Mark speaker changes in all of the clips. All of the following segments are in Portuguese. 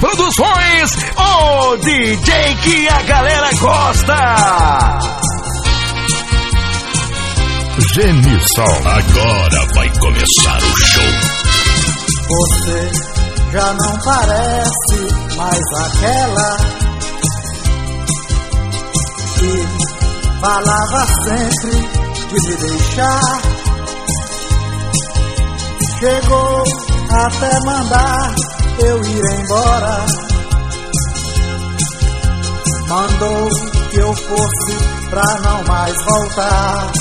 Speaker 1: Produções, o DJ que a galera gosta.
Speaker 2: Genilson, agora vai começar o show.
Speaker 3: Você já não parece mais aquela que falava sempre de me deixar. Chegou até mandar eu ir embora. Mandou que eu fosse pra não mais voltar.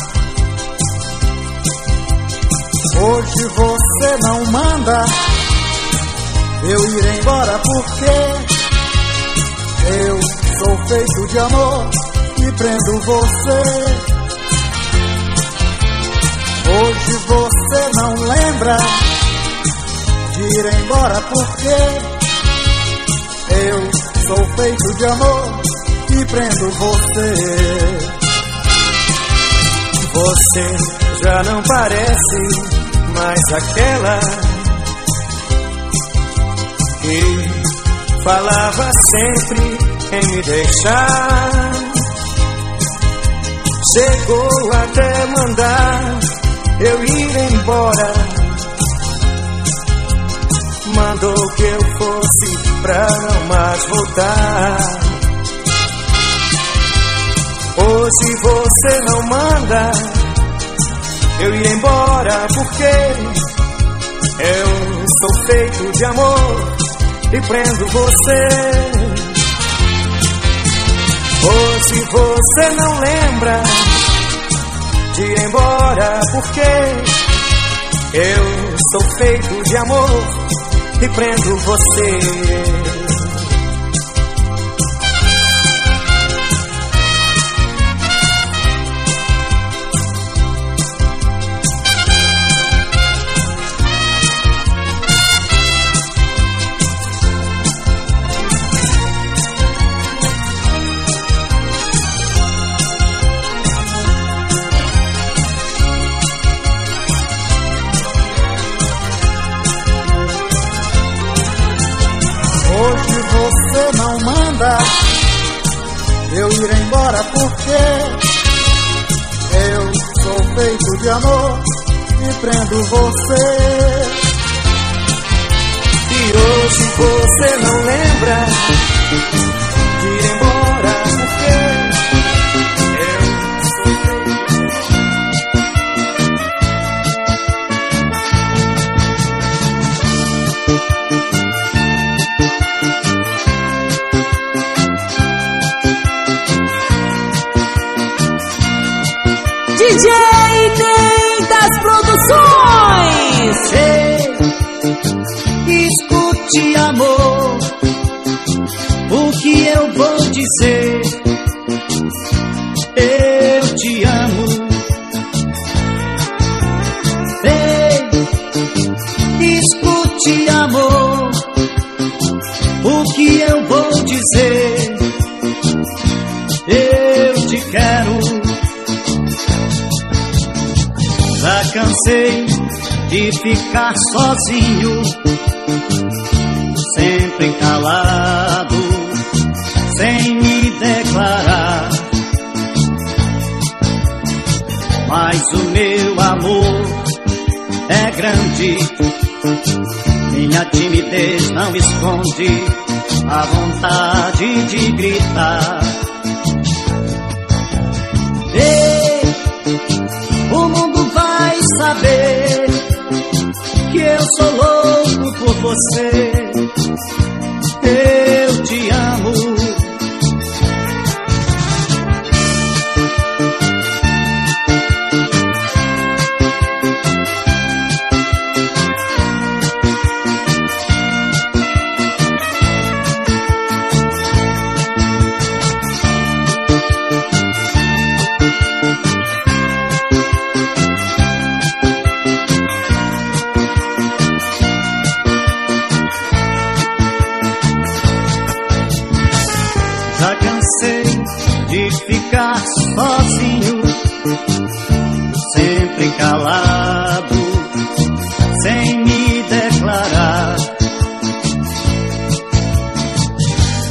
Speaker 3: Hoje você não manda eu ir embora porque eu sou feito de amor e prendo você. Hoje você não lembra de ir embora porque eu sou feito de amor e prendo você.
Speaker 4: Você já não parece mais aquela que falava sempre em me deixar. Chegou até mandar eu ir embora. Mandou que eu fosse pra não mais voltar. Hoje você não manda eu ir embora porque eu sou feito de amor e prendo você. Hoje você não lembra de ir embora porque eu sou feito de amor e prendo você.
Speaker 3: Você não
Speaker 4: lembra
Speaker 5: cansei de ficar sozinho, sempre calado, sem me declarar. Mas o meu amor é grande, minha timidez não esconde a vontade de gritar. Você. cansei de ficar sozinho, sempre calado, sem me declarar.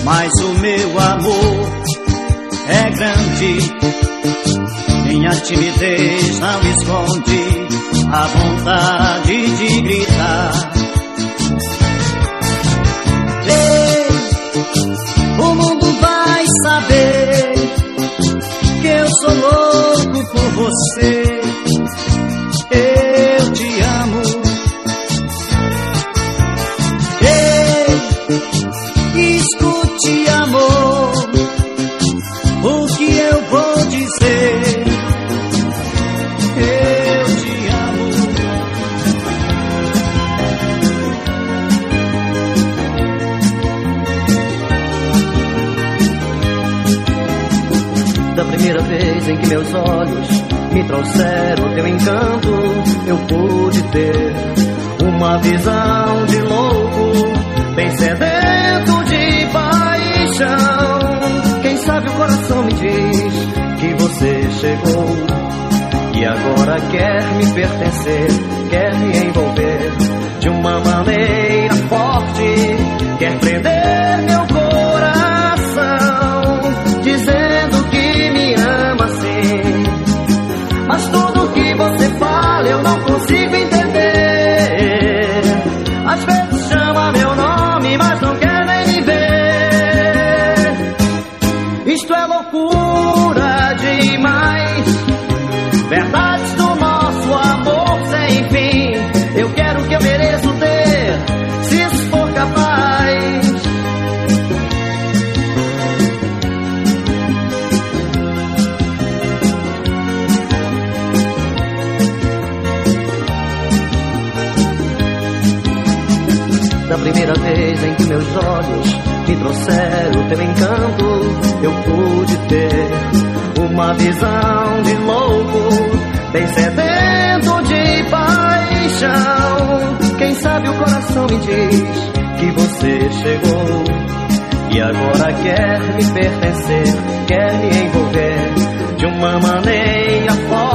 Speaker 5: Mas o meu amor é grande, minha timidez não esconde a vontade de gritar.
Speaker 4: See. agora quer me pertencer, quer me envolver de uma maneira forte, quer prender meu trouxer o teu encanto, eu pude ter uma visão de louco, bem sedento de paixão. Quem sabe o coração me diz que você chegou e agora quer me pertencer, quer me envolver de uma maneira forte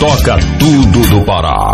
Speaker 6: Toca Tudo do Pará.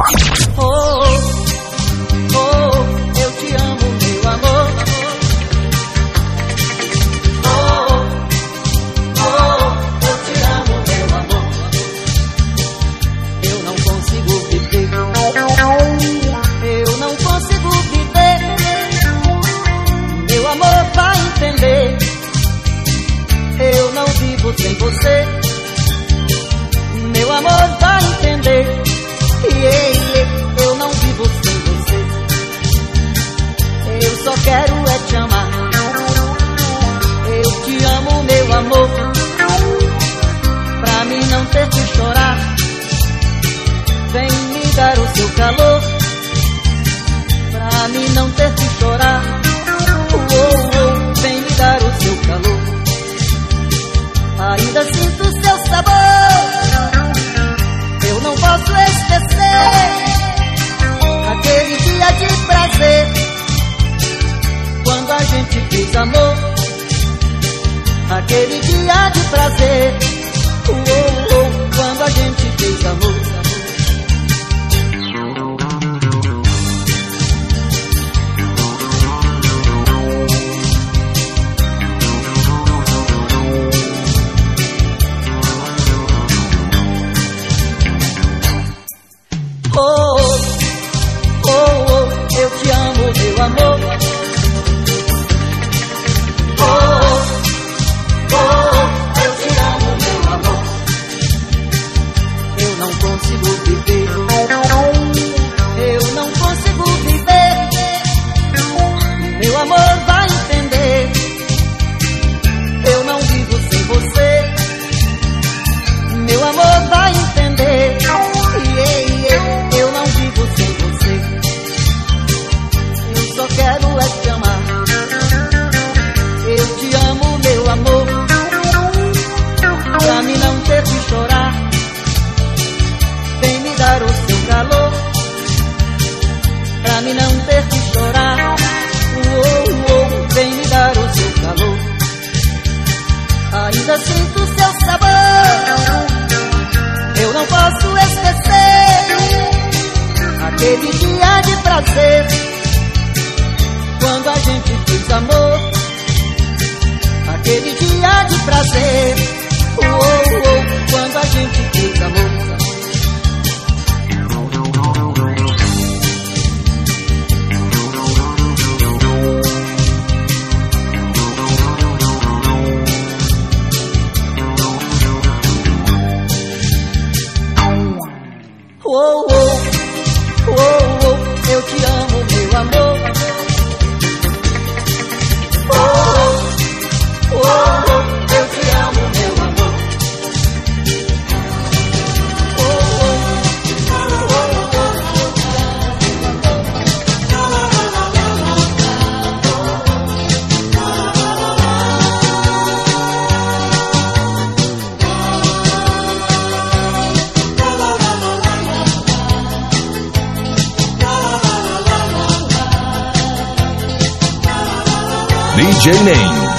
Speaker 6: DJ Ney,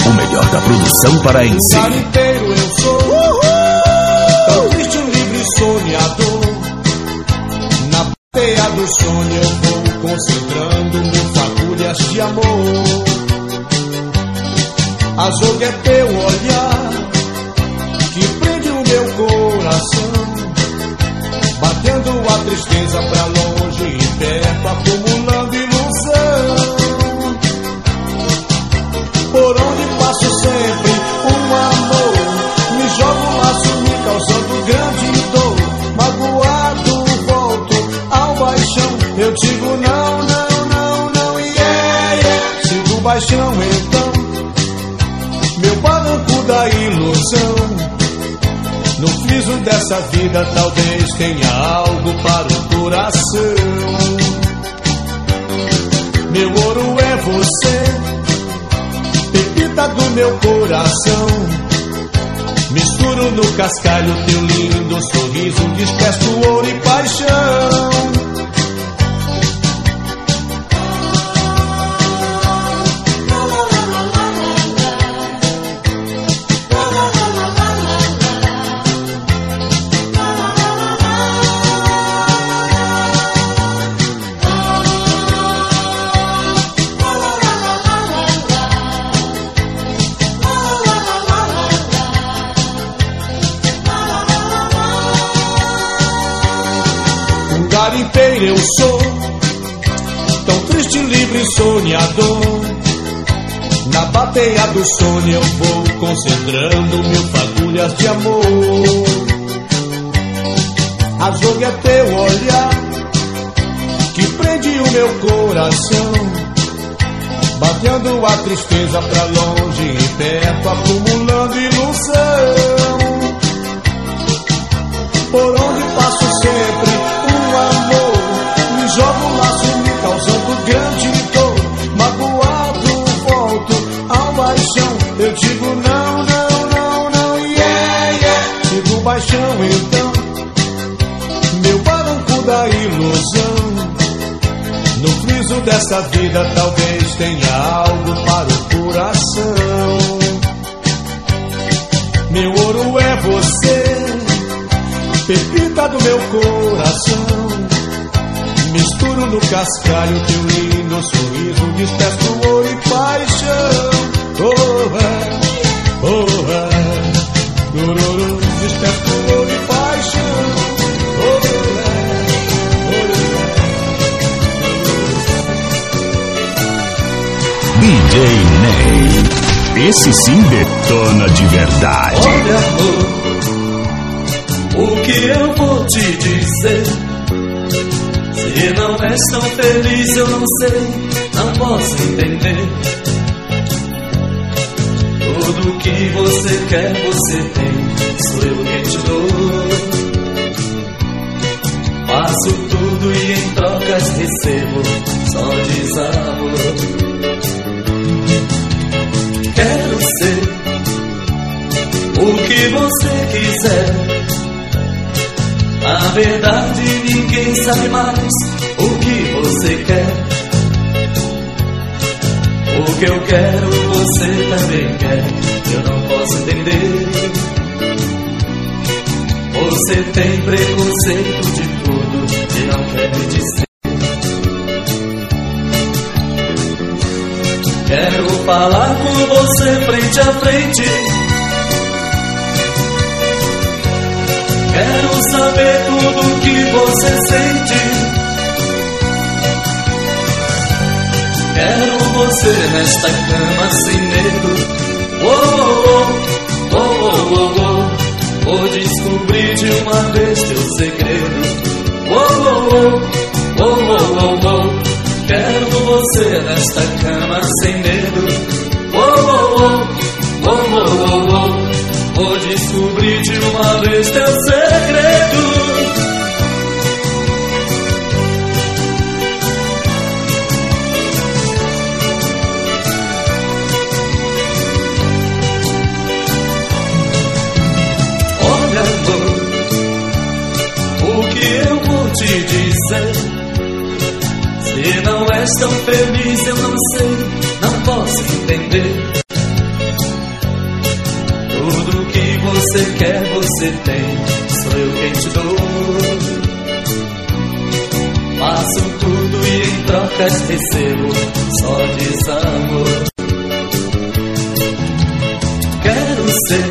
Speaker 6: o melhor da produção paraense.
Speaker 3: Um inteiro eu sou, tão triste, livre sonhador. Na teia do sonho eu vou concentrando mil fagulhas de amor. Azul é teu olhar que prende o meu coração, batendo a tristeza pra longe No friso dessa vida talvez tenha algo para o coração Meu ouro é você pepita do meu coração. Misturo no cascalho teu lindo sorriso, despeço ouro e paixão. Na bateia do sonho eu vou concentrando mil fagulhas de amor. Azul é teu olhar que prende o meu coração, batendo a tristeza pra longe e perto, acumulando ilusão. Por onde passo sempre um amor digo não, não, não, não, yeah, yeah Sigo baixão então Meu barranco da ilusão No friso dessa vida talvez tenha algo para o coração Meu ouro é você pepita do meu coração. Misturo no cascalho teu lindo sorriso, despeço ouro e paixão.
Speaker 6: DJ Ney, esse sim detona de verdade.
Speaker 7: Olha, amor. O que eu vou te dizer? Se não és tão feliz, eu não sei, não posso entender. Tudo que você quer, você tem, sou eu quem te dou. Faço tudo e em trocas recebo só desamor. que você quiser. A verdade ninguém sabe mais o que você quer. O que eu quero, você também quer. Eu não posso entender. Você tem preconceito de tudo e não quer me dizer. Quero falar com você frente a frente. Quero saber tudo que você sente. Quero você nesta cama sem medo. Oh, oh, oh, oh, oh, oh. Vou descobrir de uma vez teu segredo. Oh, oh, oh, oh, oh, oh, oh. Quero você nesta cama sem medo. Oh, oh, oh, oh, oh, oh, oh. Vou descobrir de uma vez teu segredo. Olha, amor, o que eu vou te dizer? Se não és tão feliz, eu não você tem, sou eu quem te dou. Faço tudo e em trocas recebo só desamor. Quero ser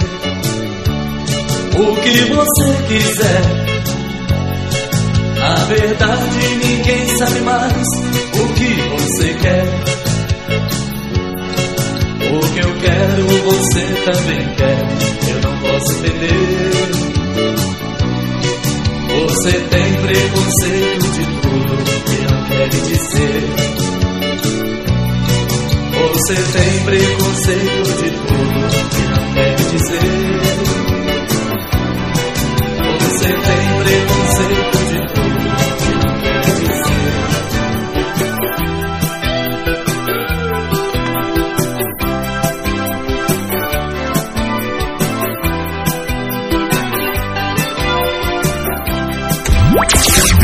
Speaker 7: o que você quiser. Na verdade, ninguém sabe mais o que você quer. O que eu quero, você também quer. Eu posso entender. Você tem preconceito de tudo que não quer dizer. Você tem preconceito de tudo que não quer dizer. Você tem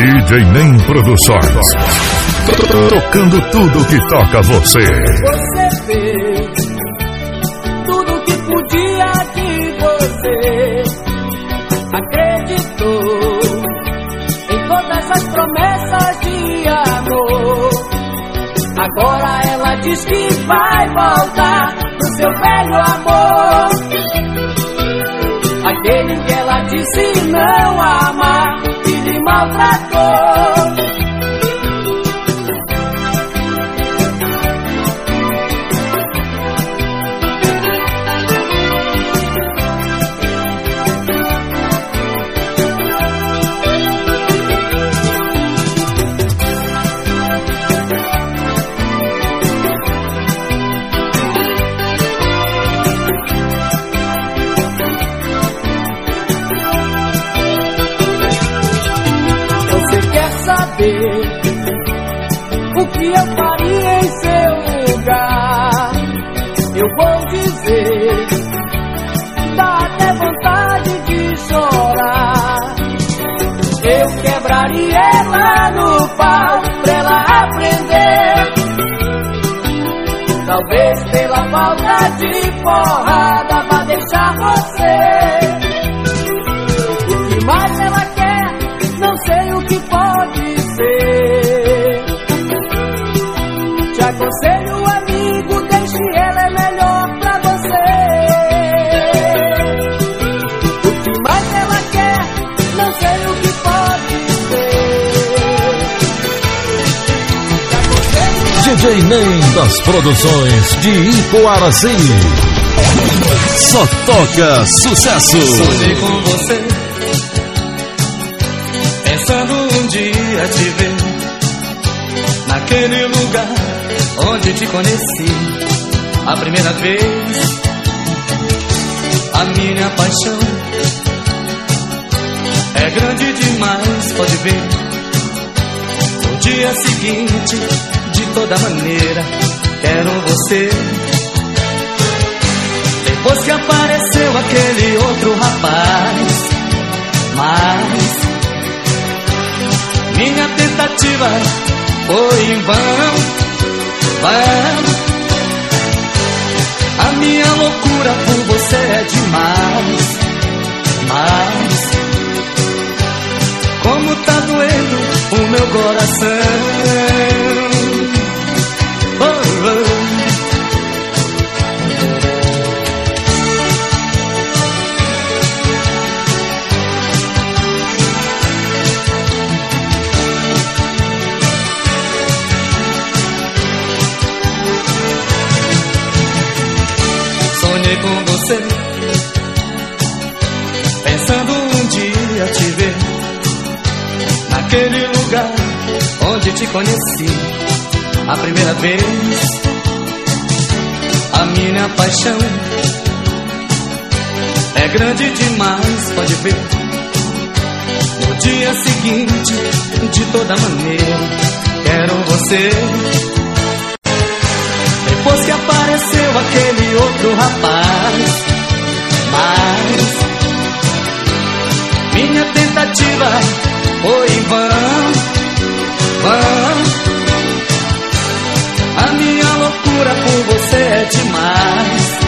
Speaker 6: DJ Nem Produções. Tocando tudo que toca você.
Speaker 8: Você fez tudo que podia de você. Acreditou em todas as promessas de amor. Agora ela diz que vai voltar pro seu velho amor. Aquele que ela disse não amar មកប្រាកដ Eu quebraria ela no pau pra ela aprender. Talvez pela falta de porrada pra deixar você.
Speaker 1: DJ das produções de Icoaraci. Só toca sucesso.
Speaker 7: Sonhei com você, pensando um dia te ver naquele lugar onde te conheci a primeira vez. A minha paixão é grande demais, pode ver. No dia seguinte, de toda maneira, quero você. Depois que apareceu aquele outro rapaz, mas minha tentativa foi em vão, vão. A minha loucura por lugar onde te conheci a primeira vez. A minha paixão é grande demais, pode ver. No dia seguinte, de toda maneira, quero você. Depois que apareceu aquele outro rapaz, mas minha tentativa foi em vão, vão. A minha loucura por você é demais.